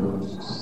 Argo kapitlämnar.